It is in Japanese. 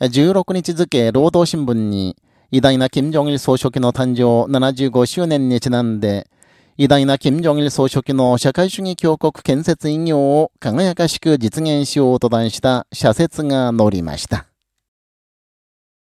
16日付労働新聞に、偉大な金正日総書記の誕生75周年にちなんで、偉大な金正日総書記の社会主義強国建設偉業を輝かしく実現しようと断した社説が載りました。